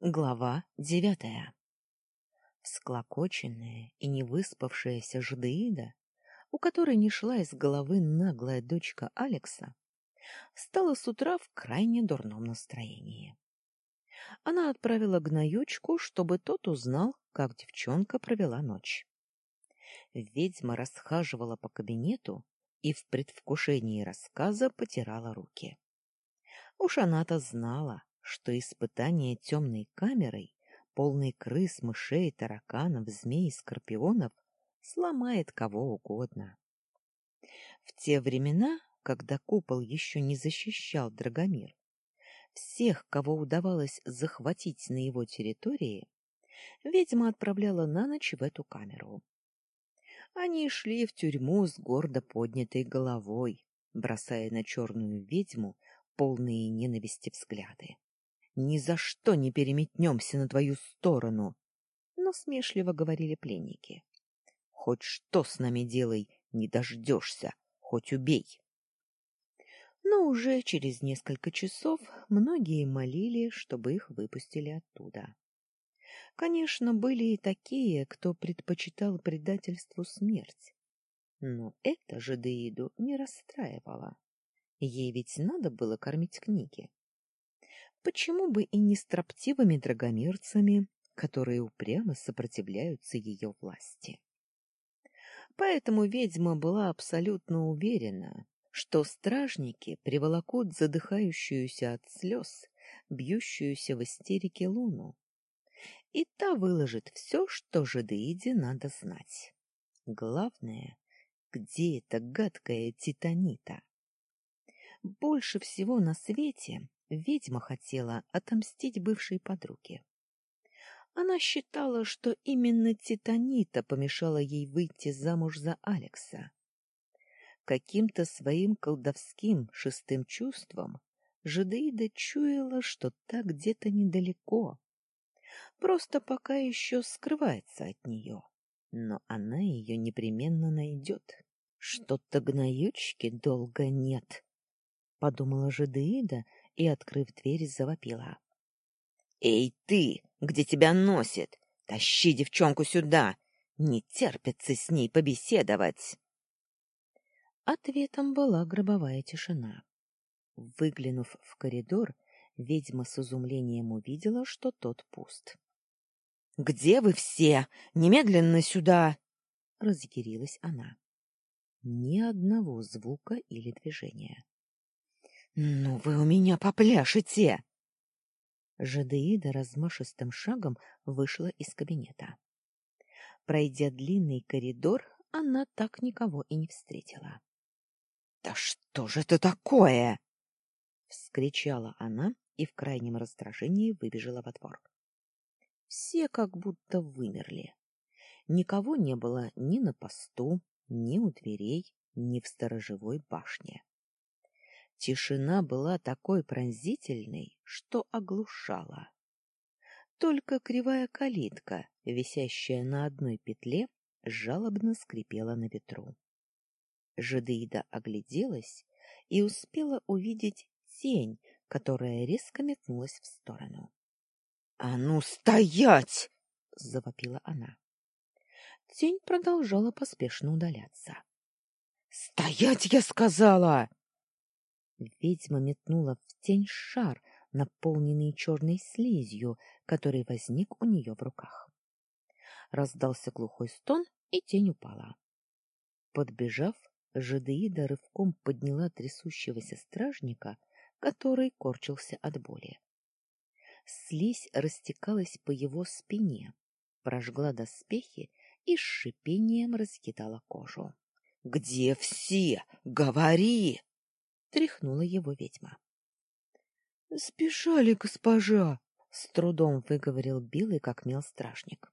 Глава девятая Всклокоченная и невыспавшаяся ждеида, у которой не шла из головы наглая дочка Алекса, стала с утра в крайне дурном настроении. Она отправила гноючку, чтобы тот узнал, как девчонка провела ночь. Ведьма расхаживала по кабинету и в предвкушении рассказа потирала руки. Уж она-то знала, что испытание темной камерой, полной крыс, мышей, тараканов, змей и скорпионов, сломает кого угодно. В те времена, когда купол еще не защищал Драгомир, всех, кого удавалось захватить на его территории, ведьма отправляла на ночь в эту камеру. Они шли в тюрьму с гордо поднятой головой, бросая на черную ведьму полные ненависти взгляды. Ни за что не переметнемся на твою сторону, но смешливо говорили пленники. Хоть что с нами делай, не дождешься, хоть убей. Но уже через несколько часов многие молили, чтобы их выпустили оттуда. Конечно, были и такие, кто предпочитал предательству смерть. Но это же Деиду не расстраивало. Ей ведь надо было кормить книги. Почему бы и не строптивыми драгомирцами, которые упрямо сопротивляются ее власти? Поэтому ведьма была абсолютно уверена, что стражники приволокут задыхающуюся от слез, бьющуюся в истерике луну, и та выложит все, что жадеиде надо знать. Главное, где эта гадкая титанита? Больше всего на свете ведьма хотела отомстить бывшей подруге. Она считала, что именно Титанита помешала ей выйти замуж за Алекса. Каким-то своим колдовским шестым чувством Жадеида чуяла, что так где-то недалеко. Просто пока еще скрывается от нее, но она ее непременно найдет. Что-то гноючки долго нет, — подумала Жадеида и, открыв дверь, завопила. — Эй, ты! Где тебя носит? Тащи девчонку сюда! Не терпится с ней побеседовать! Ответом была гробовая тишина. Выглянув в коридор, ведьма с изумлением увидела, что тот пуст. — Где вы все? Немедленно сюда! — разъярилась она. Ни одного звука или движения. «Ну вы у меня попляшете!» Жадеида размашистым шагом вышла из кабинета. Пройдя длинный коридор, она так никого и не встретила. — Да что же это такое? — вскричала она и в крайнем раздражении выбежала во двор. Все как будто вымерли. Никого не было ни на посту, ни у дверей, ни в сторожевой башне. Тишина была такой пронзительной, что оглушала. Только кривая калитка, висящая на одной петле, жалобно скрипела на ветру. Жадеида огляделась и успела увидеть тень, которая резко метнулась в сторону. — А ну, стоять! — завопила она. Тень продолжала поспешно удаляться. — Стоять, я сказала! Ведьма метнула в тень шар, наполненный черной слизью, который возник у нее в руках. Раздался глухой стон, и тень упала. Подбежав, Жадеида рывком подняла трясущегося стражника, который корчился от боли. Слизь растекалась по его спине, прожгла доспехи и с шипением разъедала кожу. — Где все? Говори! Тряхнула его ведьма. — Сбежали, госпожа! — с трудом выговорил белый, как мел стражник.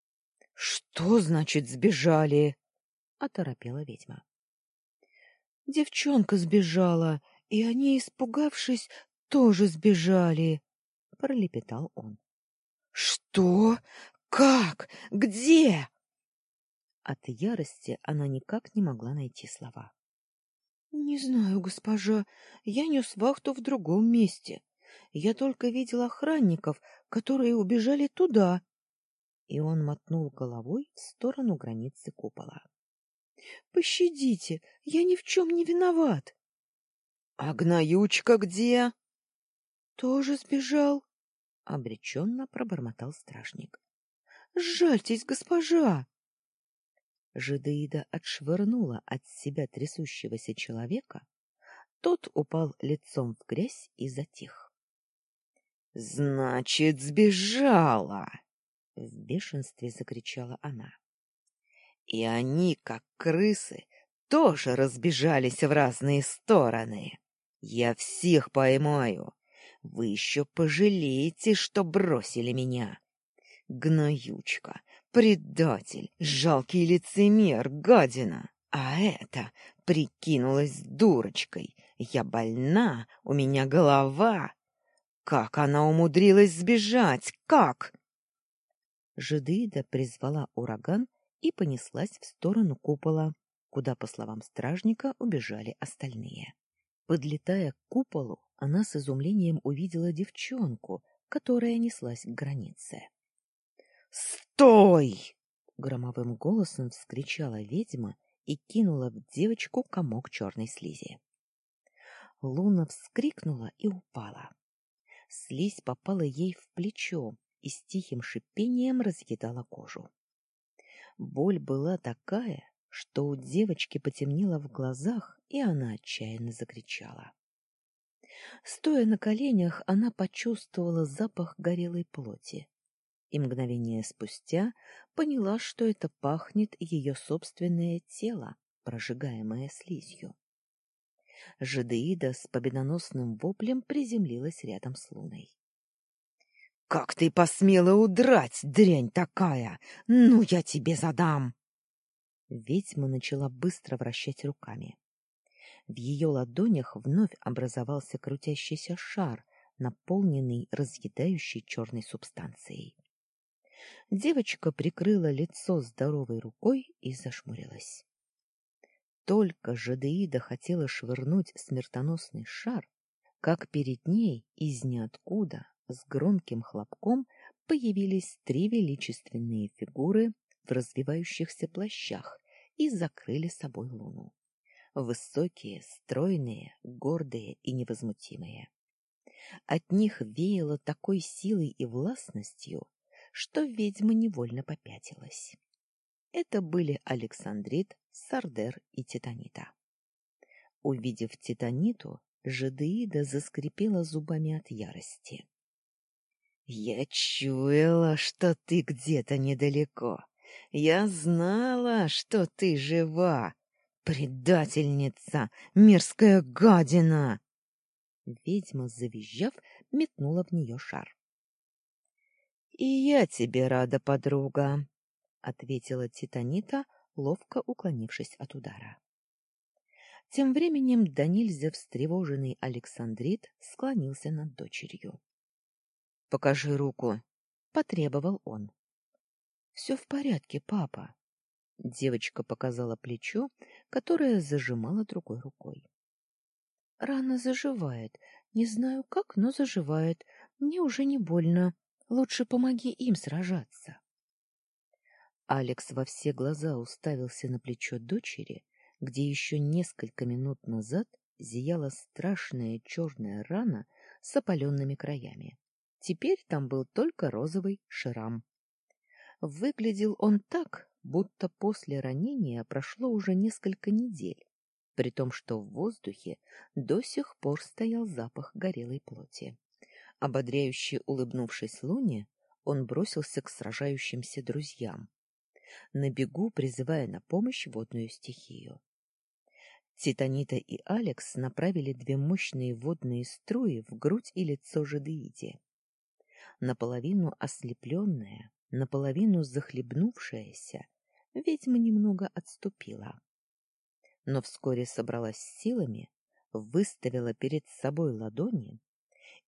— Что значит сбежали? — оторопела ведьма. — Девчонка сбежала, и они, испугавшись, тоже сбежали, — пролепетал он. — Что? Как? Где? От ярости она никак не могла найти слова. — Не знаю, госпожа. Я нес вахту в другом месте. Я только видел охранников, которые убежали туда. И он мотнул головой в сторону границы купола. Пощадите, я ни в чем не виноват. А гноючка где? Тоже сбежал, обреченно пробормотал стражник. Жальтесь, госпожа. Жидеида отшвырнула от себя трясущегося человека. Тот упал лицом в грязь и затих. Значит, сбежала, в бешенстве закричала она. И они, как крысы, тоже разбежались в разные стороны. Я всех поймаю. Вы еще пожалеете, что бросили меня. Гноючка, предатель, жалкий лицемер, гадина. А это прикинулась дурочкой. Я больна, у меня голова. Как она умудрилась сбежать? Как? Жидыда призвала ураган и понеслась в сторону купола, куда, по словам стражника, убежали остальные. Подлетая к куполу, она с изумлением увидела девчонку, которая неслась к границе. «Стой!» — громовым голосом вскричала ведьма и кинула в девочку комок черной слизи. Луна вскрикнула и упала. Слизь попала ей в плечо и с тихим шипением разъедала кожу. Боль была такая, что у девочки потемнело в глазах, и она отчаянно закричала. Стоя на коленях, она почувствовала запах горелой плоти и мгновение спустя поняла, что это пахнет ее собственное тело, прожигаемое слизью. Жидеида с победоносным воплем приземлилась рядом с Луной. — Как ты посмела удрать, дрянь такая! Ну, я тебе задам! Ведьма начала быстро вращать руками. В ее ладонях вновь образовался крутящийся шар, наполненный разъедающей черной субстанцией. Девочка прикрыла лицо здоровой рукой и зашмурилась. Только Жадеида хотела швырнуть смертоносный шар, как перед ней из ниоткуда с громким хлопком появились три величественные фигуры в развивающихся плащах и закрыли собой луну. Высокие, стройные, гордые и невозмутимые. От них веяло такой силой и властностью, что ведьма невольно попятилась. Это были Александрит, Сардер и Титанита. Увидев Титаниту, Жадеида заскрипела зубами от ярости. — Я чуяла, что ты где-то недалеко. Я знала, что ты жива. Предательница, мерзкая гадина! Ведьма, завизжав, метнула в нее шар. — И я тебе рада, подруга, — ответила Титанита, ловко уклонившись от удара. Тем временем до нельзя встревоженный Александрит склонился над дочерью. — Покажи руку, — потребовал он. — Все в порядке, папа. Девочка показала плечо, которое зажимала другой рукой. — Рана заживает. Не знаю как, но заживает. Мне уже не больно. Лучше помоги им сражаться. Алекс во все глаза уставился на плечо дочери, где еще несколько минут назад зияла страшная черная рана с опаленными краями. Теперь там был только розовый шрам. Выглядел он так, будто после ранения прошло уже несколько недель, при том, что в воздухе до сих пор стоял запах горелой плоти. Ободряюще улыбнувшись Луне, он бросился к сражающимся друзьям, на бегу призывая на помощь водную стихию. Титанита и Алекс направили две мощные водные струи в грудь и лицо Жадеиде. Наполовину ослепленная, наполовину захлебнувшаяся, ведьма немного отступила. Но вскоре собралась силами, выставила перед собой ладони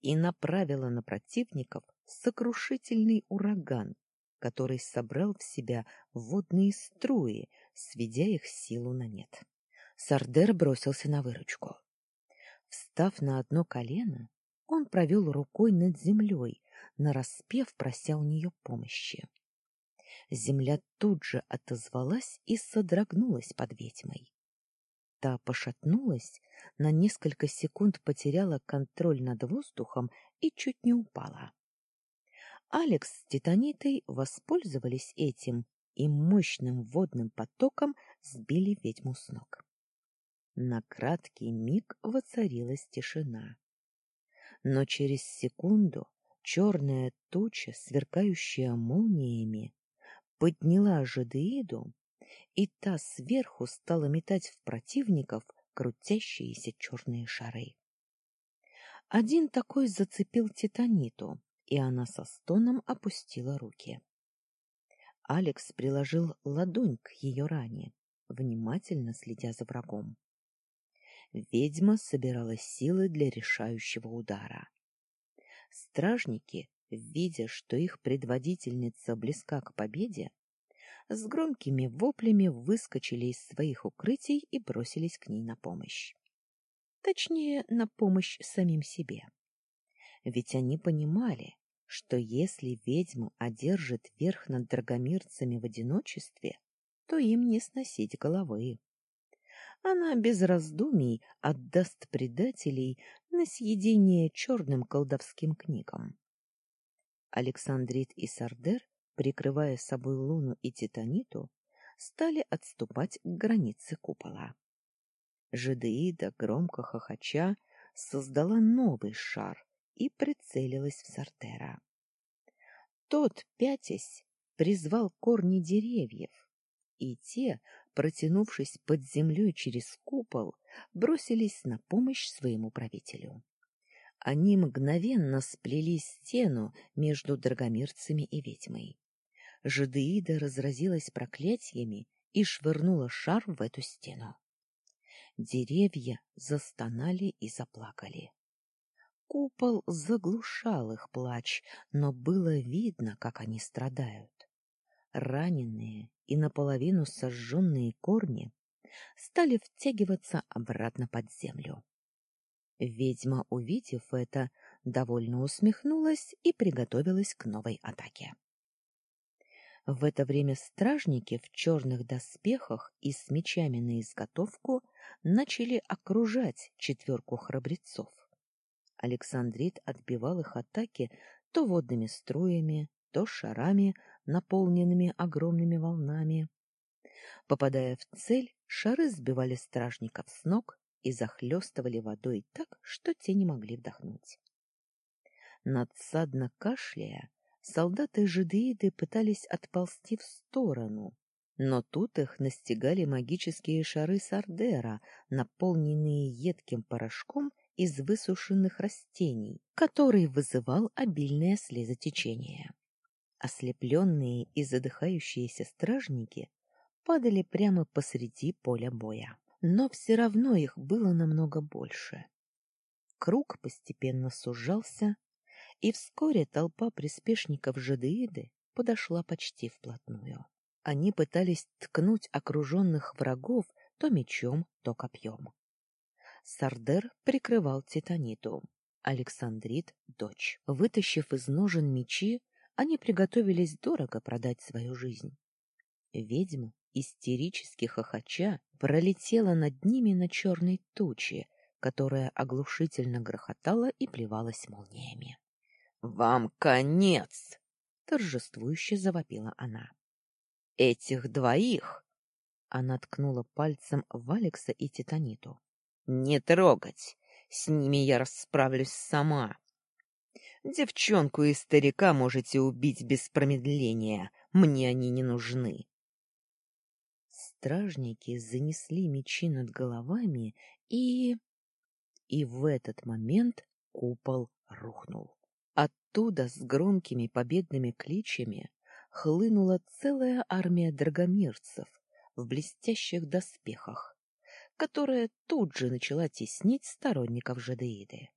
и направила на противников сокрушительный ураган, который собрал в себя водные струи, сведя их силу на нет. Сардер бросился на выручку. Встав на одно колено, Он провел рукой над землей, нараспев, прося у нее помощи. Земля тут же отозвалась и содрогнулась под ведьмой. Та пошатнулась, на несколько секунд потеряла контроль над воздухом и чуть не упала. Алекс с Титанитой воспользовались этим и мощным водным потоком сбили ведьму с ног. На краткий миг воцарилась тишина. Но через секунду черная туча, сверкающая молниями, подняла Жадеиду, и та сверху стала метать в противников крутящиеся черные шары. Один такой зацепил Титаниту, и она со стоном опустила руки. Алекс приложил ладонь к ее ране, внимательно следя за врагом. Ведьма собирала силы для решающего удара. Стражники, видя, что их предводительница близка к победе, с громкими воплями выскочили из своих укрытий и бросились к ней на помощь. Точнее, на помощь самим себе. Ведь они понимали, что если ведьма одержит верх над драгомирцами в одиночестве, то им не сносить головы. Она без раздумий отдаст предателей на съедение черным колдовским книгам. Александрит и Сардер прикрывая собой Луну и Титаниту, стали отступать к границе купола. Жидеида, громко хохоча, создала новый шар и прицелилась в Сартера. Тот, пятясь, призвал корни деревьев, и те, протянувшись под землей через купол, бросились на помощь своему правителю. Они мгновенно сплели стену между драгомирцами и ведьмой. Жадеида разразилась проклятиями и швырнула шар в эту стену. Деревья застонали и заплакали. Купол заглушал их плач, но было видно, как они страдают. Раненые и наполовину сожженные корни стали втягиваться обратно под землю. Ведьма, увидев это, довольно усмехнулась и приготовилась к новой атаке. В это время стражники в черных доспехах и с мечами на изготовку начали окружать четверку храбрецов. Александрит отбивал их атаки то водными струями, то шарами, наполненными огромными волнами. Попадая в цель, шары сбивали стражников с ног и захлестывали водой так, что те не могли вдохнуть. Надсадно кашляя, солдаты жидеиды пытались отползти в сторону, но тут их настигали магические шары Сардера, наполненные едким порошком из высушенных растений, который вызывал обильное слезотечение. Ослепленные и задыхающиеся стражники падали прямо посреди поля боя. Но все равно их было намного больше. Круг постепенно сужался, и вскоре толпа приспешников Жадеиды подошла почти вплотную. Они пытались ткнуть окруженных врагов то мечом, то копьем. Сардер прикрывал Титаниту, Александрит — дочь. Вытащив из ножен мечи, они приготовились дорого продать свою жизнь. Ведьма, истерически хохоча, пролетела над ними на черной туче, которая оглушительно грохотала и плевалась молниями. Вам конец, торжествующе завопила она. Этих двоих, она ткнула пальцем в Алекса и Титаниту. Не трогать. С ними я расправлюсь сама. Девчонку и старика можете убить без промедления. Мне они не нужны. Стражники занесли мечи над головами и и в этот момент купол рухнул. Оттуда с громкими победными кличами хлынула целая армия драгомирцев в блестящих доспехах, которая тут же начала теснить сторонников Жадеиды.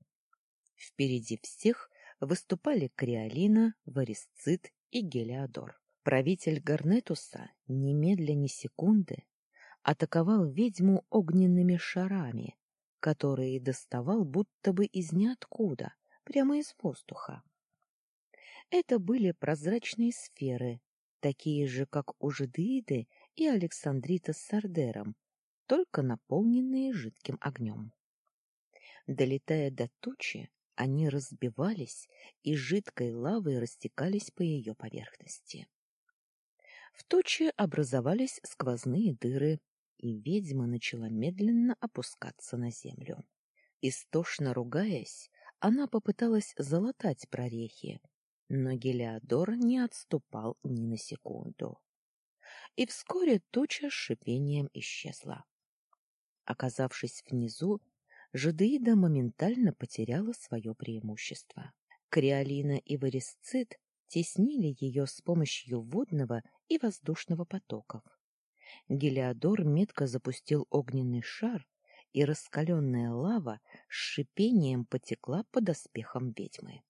Впереди всех выступали Криолина, Варисцит и Гелиодор. Правитель Гарнетуса немедля ни секунды атаковал ведьму огненными шарами, которые доставал будто бы из ниоткуда, прямо из воздуха. Это были прозрачные сферы, такие же, как у Жидеиды и Александрита с Сардером, только наполненные жидким огнем. Долетая до тучи, они разбивались и жидкой лавой растекались по ее поверхности. В туче образовались сквозные дыры, и ведьма начала медленно опускаться на землю. Истошно ругаясь, она попыталась залатать прорехи, но Гелиодор не отступал ни на секунду. И вскоре туча с шипением исчезла. Оказавшись внизу, Жадеида моментально потеряла свое преимущество. Криолина и Варисцит теснили ее с помощью водного и воздушного потоков. Гелиодор метко запустил огненный шар, и раскаленная лава с шипением потекла под доспехам ведьмы.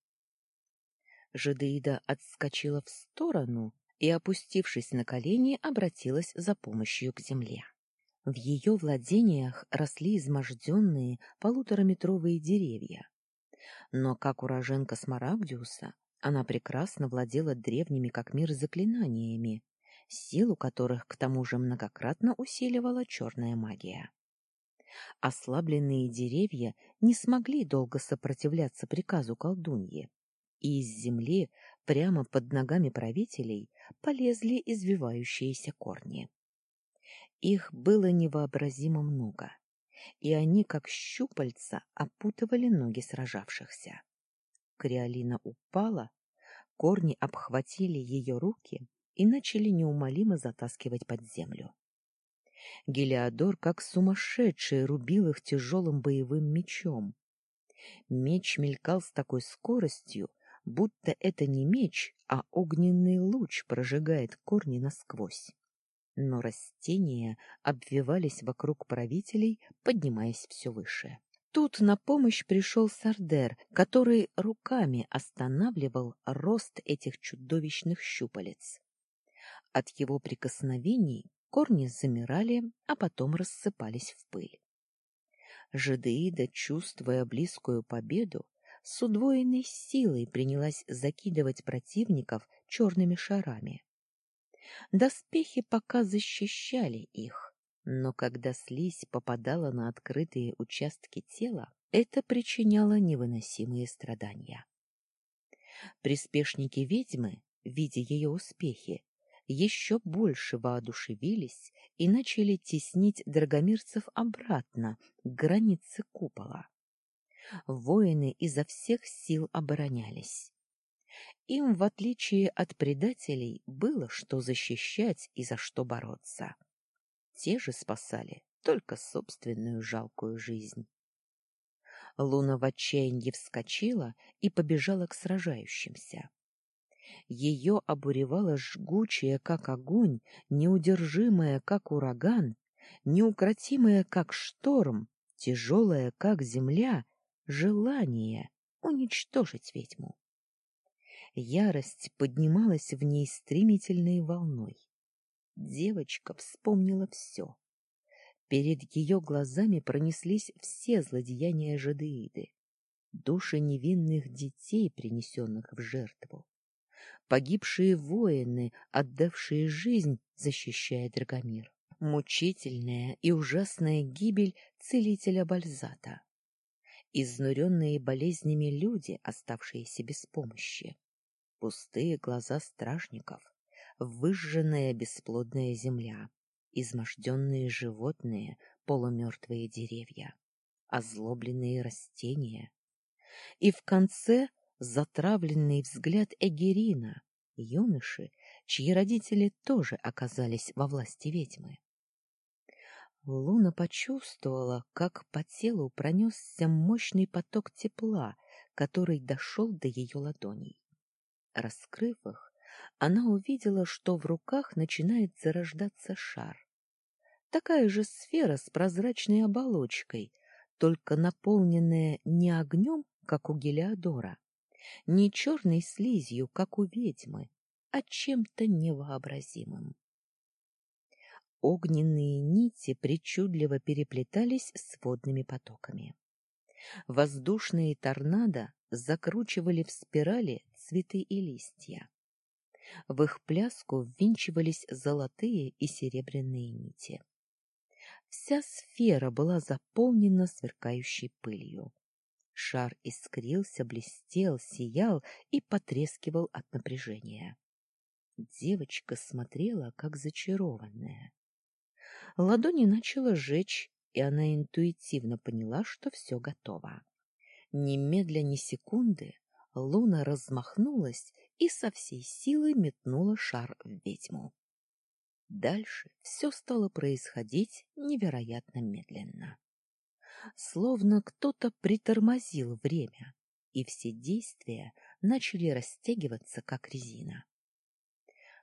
Жадеида отскочила в сторону и, опустившись на колени, обратилась за помощью к земле. В ее владениях росли изможденные полутораметровые деревья. Но, как уроженка Смарагдиуса, она прекрасно владела древними как мир заклинаниями, силу которых к тому же многократно усиливала черная магия. Ослабленные деревья не смогли долго сопротивляться приказу колдуньи, и из земли прямо под ногами правителей полезли извивающиеся корни. Их было невообразимо много, и они, как щупальца, опутывали ноги сражавшихся. Криолина упала, корни обхватили ее руки и начали неумолимо затаскивать под землю. Гелиодор, как сумасшедший, рубил их тяжелым боевым мечом. Меч мелькал с такой скоростью, будто это не меч, а огненный луч прожигает корни насквозь. Но растения обвивались вокруг правителей, поднимаясь все выше. Тут на помощь пришел Сардер, который руками останавливал рост этих чудовищных щупалец. От его прикосновений корни замирали, а потом рассыпались в пыль. Жадеида, чувствуя близкую победу, с удвоенной силой принялась закидывать противников черными шарами. Доспехи пока защищали их, но когда слизь попадала на открытые участки тела, это причиняло невыносимые страдания. Приспешники ведьмы, видя ее успехи, еще больше воодушевились и начали теснить драгомирцев обратно к границе купола. Воины изо всех сил оборонялись. Им, в отличие от предателей, было что защищать и за что бороться. Те же спасали только собственную жалкую жизнь. Луна в отчаянии вскочила и побежала к сражающимся. Ее обуревала жгучая, как огонь, неудержимая, как ураган, неукротимая, как шторм, тяжелая, как земля, желание уничтожить ведьму. Ярость поднималась в ней стремительной волной. Девочка вспомнила все. Перед ее глазами пронеслись все злодеяния Жадеиды, души невинных детей, принесенных в жертву, погибшие воины, отдавшие жизнь, защищая Драгомир, мучительная и ужасная гибель целителя Бальзата, изнуренные болезнями люди, оставшиеся без помощи, пустые глаза стражников, выжженная бесплодная земля, изможденные животные, полумертвые деревья, озлобленные растения. И в конце затравленный взгляд Эгерина, юноши, чьи родители тоже оказались во власти ведьмы. Луна почувствовала, как по телу пронесся мощный поток тепла, который дошел до ее ладоней. Раскрыв их, она увидела, что в руках начинает зарождаться шар. Такая же сфера с прозрачной оболочкой, только наполненная не огнем, как у Гелиодора, не черной слизью, как у ведьмы, а чем-то невообразимым. Огненные нити причудливо переплетались с водными потоками. Воздушные торнадо закручивали в спирали цветы и листья. В их пляску ввинчивались золотые и серебряные нити. Вся сфера была заполнена сверкающей пылью. Шар искрился, блестел, сиял и потрескивал от напряжения. Девочка смотрела, как зачарованная. Ладони начала жечь, и она интуитивно поняла, что все готово. Немедля ни секунды Луна размахнулась и со всей силы метнула шар в ведьму. Дальше все стало происходить невероятно медленно. Словно кто-то притормозил время, и все действия начали растягиваться, как резина.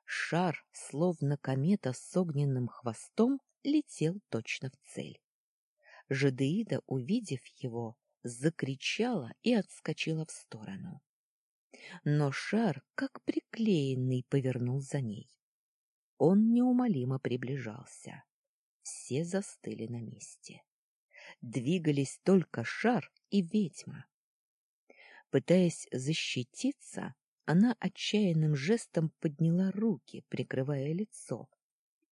Шар, словно комета с огненным хвостом, летел точно в цель. Жадеида, увидев его, закричала и отскочила в сторону. Но шар, как приклеенный, повернул за ней. Он неумолимо приближался. Все застыли на месте. Двигались только шар и ведьма. Пытаясь защититься, она отчаянным жестом подняла руки, прикрывая лицо,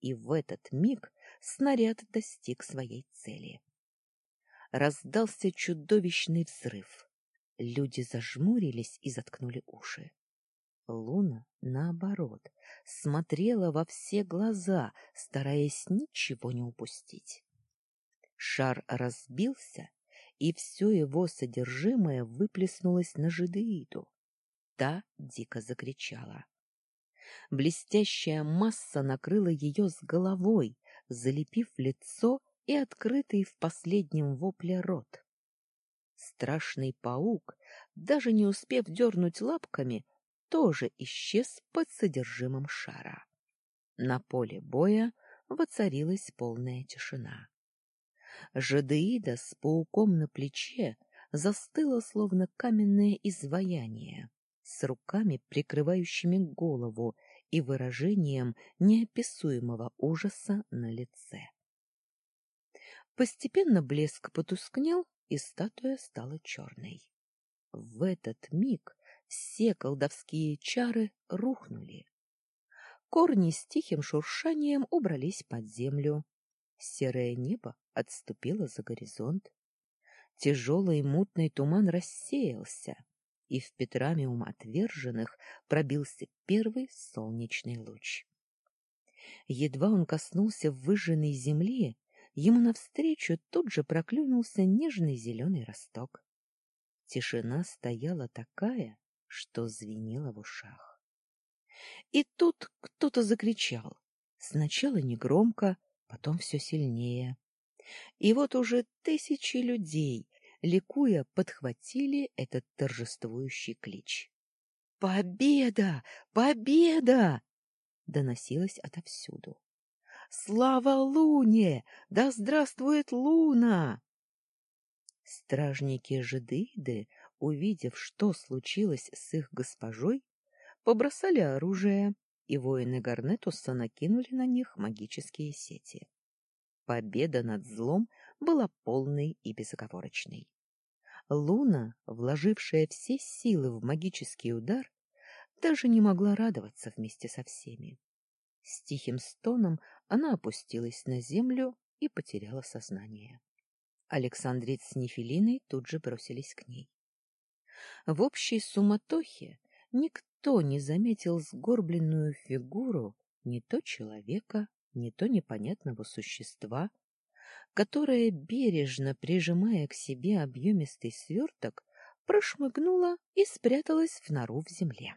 и в этот миг снаряд достиг своей цели раздался чудовищный взрыв. Люди зажмурились и заткнули уши. Луна, наоборот, смотрела во все глаза, стараясь ничего не упустить. Шар разбился, и все его содержимое выплеснулось на жидеиду. Та дико закричала. Блестящая масса накрыла ее с головой, залепив лицо и открытый в последнем вопле рот. Страшный паук, даже не успев дернуть лапками, тоже исчез под содержимым шара. На поле боя воцарилась полная тишина. Жадеида с пауком на плече застыла, словно каменное изваяние, с руками, прикрывающими голову, и выражением неописуемого ужаса на лице. Постепенно блеск потускнел, и статуя стала черной. В этот миг все колдовские чары рухнули. Корни с тихим шуршанием убрались под землю. Серое небо отступило за горизонт. Тяжелый мутный туман рассеялся, и в Петрамиум отверженных пробился первый солнечный луч. Едва он коснулся выжженной земли, ему навстречу тут же проклюнулся нежный зеленый росток. Тишина стояла такая, что звенела в ушах. И тут кто-то закричал, сначала негромко, потом все сильнее. И вот уже тысячи людей, ликуя, подхватили этот торжествующий клич. «Победа! Победа!» доносилось отовсюду. Слава Луне! Да здравствует Луна! Стражники Жидыиды, увидев, что случилось с их госпожой, побросали оружие, и воины Гарнетуса накинули на них магические сети. Победа над злом была полной и безоговорочной. Луна, вложившая все силы в магический удар, даже не могла радоваться вместе со всеми. С тихим стоном она опустилась на землю и потеряла сознание. Александрит с Нефилиной тут же бросились к ней. В общей суматохе никто не заметил сгорбленную фигуру не то человека, не то непонятного существа, которое, бережно прижимая к себе объемистый сверток, прошмыгнула и спряталась в нору в земле.